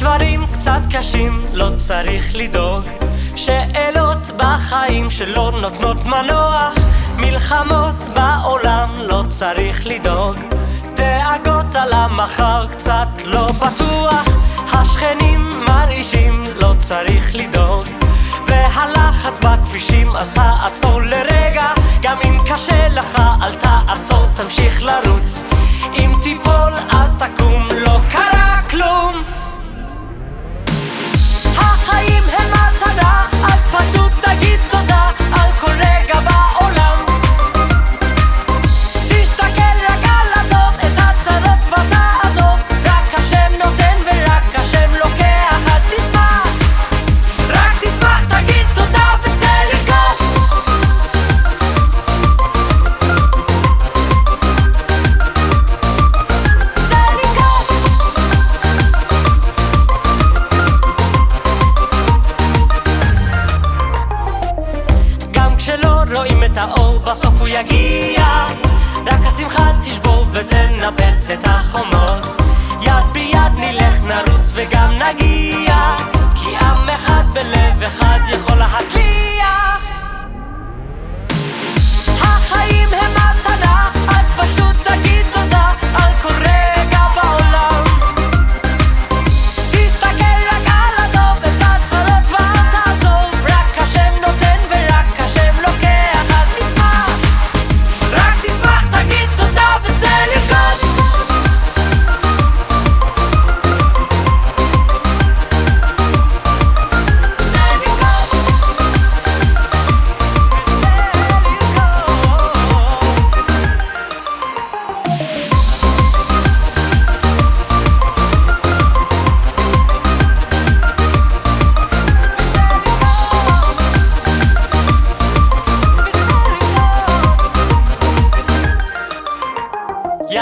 דברים קצת קשים, לא צריך לדאוג שאלות בחיים שלא נותנות מנוח. מלחמות בעולם, לא צריך לדאוג דאגות על המחר קצת לא בטוח. השכנים מרעישים, לא צריך לדאוג והלחץ בכבישים אז תעצור לרגע. גם אם בסוף הוא יגיע. רק השמחה תשבור ותנפץ את החומות. יד ביד נלך נרוץ וגם נגיע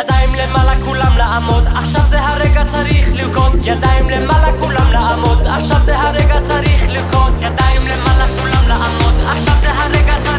ידיים למעלה כולם לעמוד, עכשיו זה הרגע צריך לרקוד. ידיים למעלה כולם לעמוד, עכשיו זה הרגע צריך לרקוד. ידיים למעלה כולם לעמוד, עכשיו זה הרגע צריך